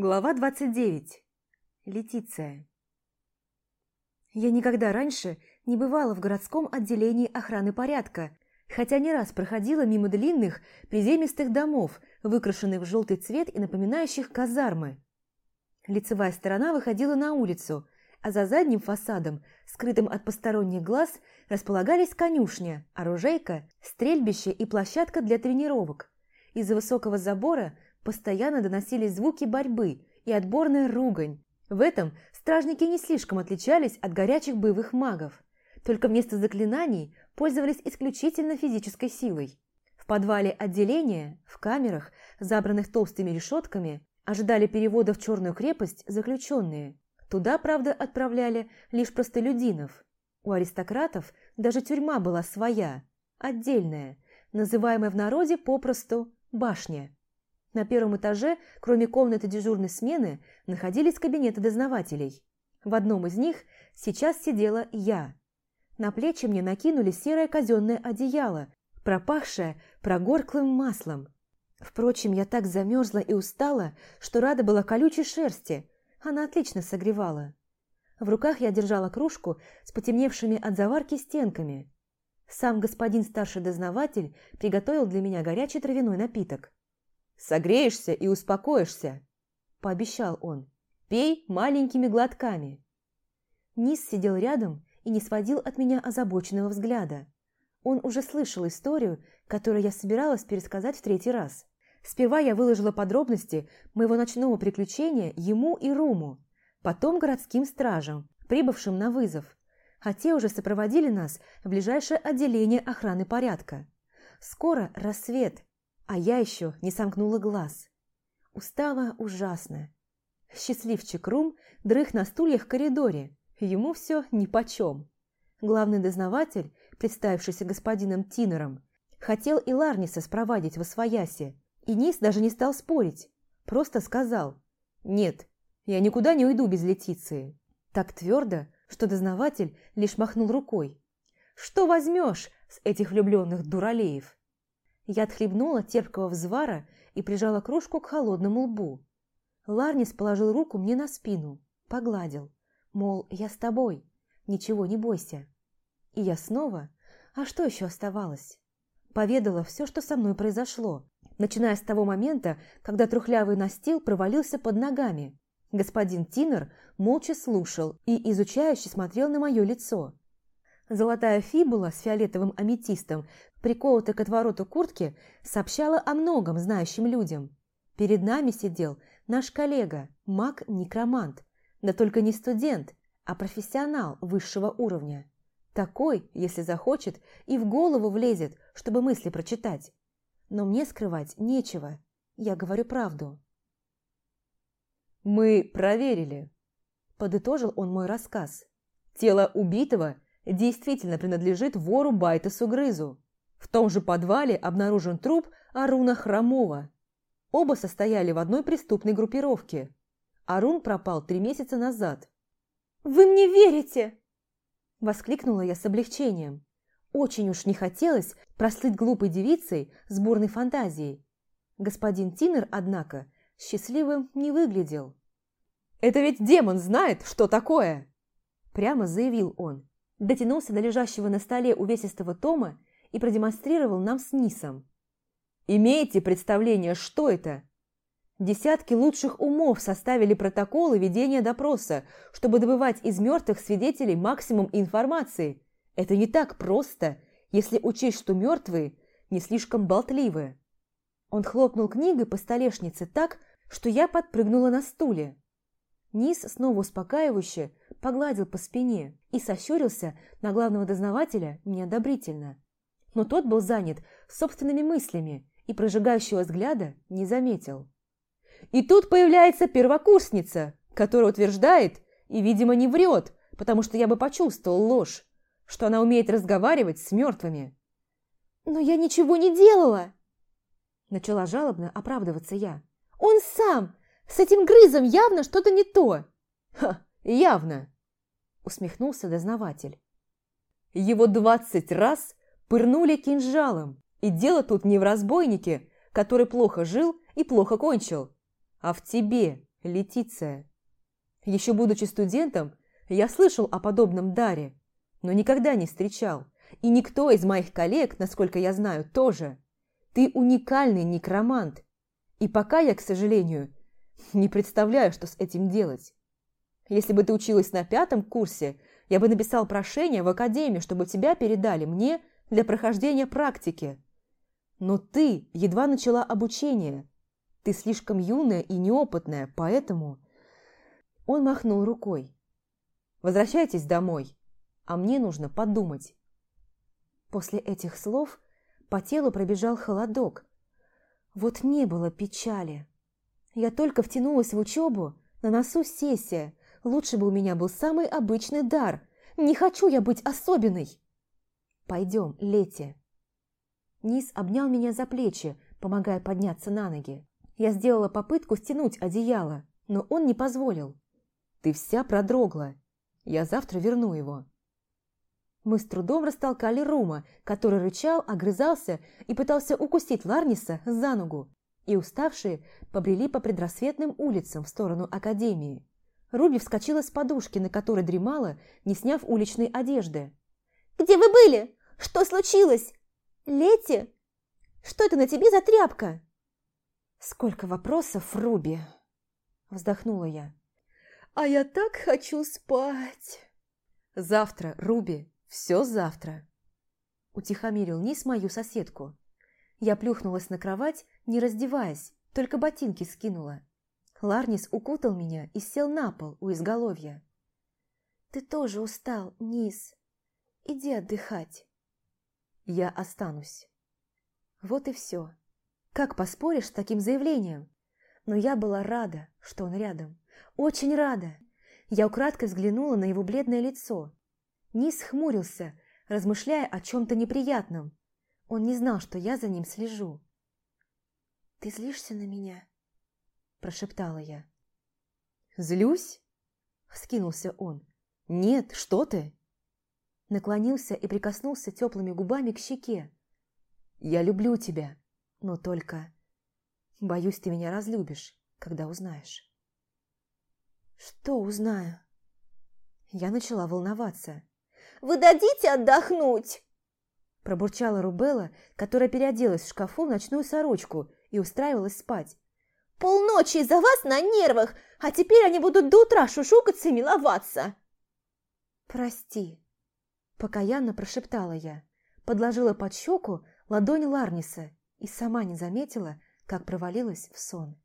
Глава 29. Летиция. Я никогда раньше не бывала в городском отделении охраны порядка, хотя не раз проходила мимо длинных, приземистых домов, выкрашенных в желтый цвет и напоминающих казармы. Лицевая сторона выходила на улицу, а за задним фасадом, скрытым от посторонних глаз, располагались конюшня, оружейка, стрельбище и площадка для тренировок. Из-за высокого забора – Постоянно доносились звуки борьбы и отборная ругань. В этом стражники не слишком отличались от горячих боевых магов, только вместо заклинаний пользовались исключительно физической силой. В подвале отделения, в камерах, забранных толстыми решетками, ожидали перевода в Черную крепость заключенные. Туда, правда, отправляли лишь простолюдинов. У аристократов даже тюрьма была своя, отдельная, называемая в народе попросту «башня». На первом этаже, кроме комнаты дежурной смены, находились кабинеты дознавателей. В одном из них сейчас сидела я. На плечи мне накинули серое казенное одеяло, пропахшее прогорклым маслом. Впрочем, я так замерзла и устала, что рада была колючей шерсти. Она отлично согревала. В руках я держала кружку с потемневшими от заварки стенками. Сам господин старший дознаватель приготовил для меня горячий травяной напиток. Согреешься и успокоишься», – пообещал он. «Пей маленькими глотками». Низ сидел рядом и не сводил от меня озабоченного взгляда. Он уже слышал историю, которую я собиралась пересказать в третий раз. Сперва я выложила подробности моего ночного приключения ему и Руму, потом городским стражам, прибывшим на вызов, а те уже сопроводили нас в ближайшее отделение охраны порядка. Скоро рассвет, а я еще не сомкнула глаз. Устала ужасно. Счастливчик Рум дрых на стульях в коридоре, ему все нипочем. Главный дознаватель, представившийся господином Тинером, хотел и Ларниса спровадить во свояси, и Низ даже не стал спорить, просто сказал «Нет, я никуда не уйду без Летиции». Так твердо, что дознаватель лишь махнул рукой. «Что возьмешь с этих влюбленных дуралеев?» Я отхлебнула терпкого взвара и прижала кружку к холодному лбу. Ларнис положил руку мне на спину, погладил, мол, я с тобой, ничего не бойся. И я снова, а что еще оставалось? Поведала все, что со мной произошло, начиная с того момента, когда трухлявый настил провалился под ногами. Господин Тинер молча слушал и изучающе смотрел на мое лицо. Золотая фибула с фиолетовым аметистом, приколотая к отвороту куртки, сообщала о многом знающим людям. Перед нами сидел наш коллега, маг-некромант, да только не студент, а профессионал высшего уровня. Такой, если захочет, и в голову влезет, чтобы мысли прочитать. Но мне скрывать нечего, я говорю правду. «Мы проверили», – подытожил он мой рассказ. «Тело убитого – действительно принадлежит вору Байтесу Грызу. В том же подвале обнаружен труп Аруна Хромова. Оба состояли в одной преступной группировке. Арун пропал три месяца назад. «Вы мне верите?» Воскликнула я с облегчением. Очень уж не хотелось прослыть глупой девицей с бурной фантазией. Господин Тинер, однако, счастливым не выглядел. «Это ведь демон знает, что такое!» Прямо заявил он дотянулся до лежащего на столе увесистого тома и продемонстрировал нам с Нисом. «Имеете представление, что это?» Десятки лучших умов составили протоколы ведения допроса, чтобы добывать из мертвых свидетелей максимум информации. Это не так просто, если учесть, что мертвые не слишком болтливые. Он хлопнул книгой по столешнице так, что я подпрыгнула на стуле. Низ снова успокаивающе погладил по спине и сощурился на главного дознавателя неодобрительно. Но тот был занят собственными мыслями и прожигающего взгляда не заметил. И тут появляется первокурсница, которая утверждает и, видимо, не врет, потому что я бы почувствовал ложь, что она умеет разговаривать с мертвыми. «Но я ничего не делала!» Начала жалобно оправдываться я. «Он сам! С этим грызом явно что-то не то!» «Ха, явно!» усмехнулся дознаватель. Его двадцать раз пырнули кинжалом, и дело тут не в разбойнике, который плохо жил и плохо кончил, а в тебе, Летиция. Еще будучи студентом, я слышал о подобном даре, но никогда не встречал. И никто из моих коллег, насколько я знаю, тоже. Ты уникальный некромант. И пока я, к сожалению, не представляю, что с этим делать. Если бы ты училась на пятом курсе, я бы написал прошение в академию, чтобы тебя передали мне для прохождения практики. Но ты едва начала обучение. Ты слишком юная и неопытная, поэтому...» Он махнул рукой. «Возвращайтесь домой, а мне нужно подумать». После этих слов по телу пробежал холодок. Вот не было печали. Я только втянулась в учебу, на носу сессия. Лучше бы у меня был самый обычный дар. Не хочу я быть особенной. Пойдем, Лети. Низ обнял меня за плечи, помогая подняться на ноги. Я сделала попытку стянуть одеяло, но он не позволил. Ты вся продрогла. Я завтра верну его. Мы с трудом растолкали Рума, который рычал, огрызался и пытался укусить Ларниса за ногу, и уставшие побрели по предрассветным улицам в сторону Академии. Руби вскочила с подушки, на которой дремала, не сняв уличной одежды. «Где вы были? Что случилось? Лети? Что это на тебе за тряпка?» «Сколько вопросов, Руби!» Вздохнула я. «А я так хочу спать!» «Завтра, Руби, все завтра!» Утихомирил Низ мою соседку. Я плюхнулась на кровать, не раздеваясь, только ботинки скинула. Ларнис укутал меня и сел на пол у изголовья. «Ты тоже устал, Низ. Иди отдыхать». «Я останусь». Вот и все. Как поспоришь с таким заявлением? Но я была рада, что он рядом. Очень рада. Я украдкой взглянула на его бледное лицо. Низ хмурился, размышляя о чем-то неприятном. Он не знал, что я за ним слежу. «Ты злишься на меня?» – прошептала я. «Злюсь?» – вскинулся он. «Нет, что ты?» Наклонился и прикоснулся теплыми губами к щеке. «Я люблю тебя, но только...» «Боюсь, ты меня разлюбишь, когда узнаешь». «Что узнаю?» Я начала волноваться. «Вы дадите отдохнуть?» Пробурчала Рубелла, которая переоделась в шкафу в ночную сорочку и устраивалась спать. «Полночи из-за вас на нервах, а теперь они будут до утра шушукаться и миловаться!» «Прости», – покаянно прошептала я, подложила под щеку ладонь Ларниса и сама не заметила, как провалилась в сон.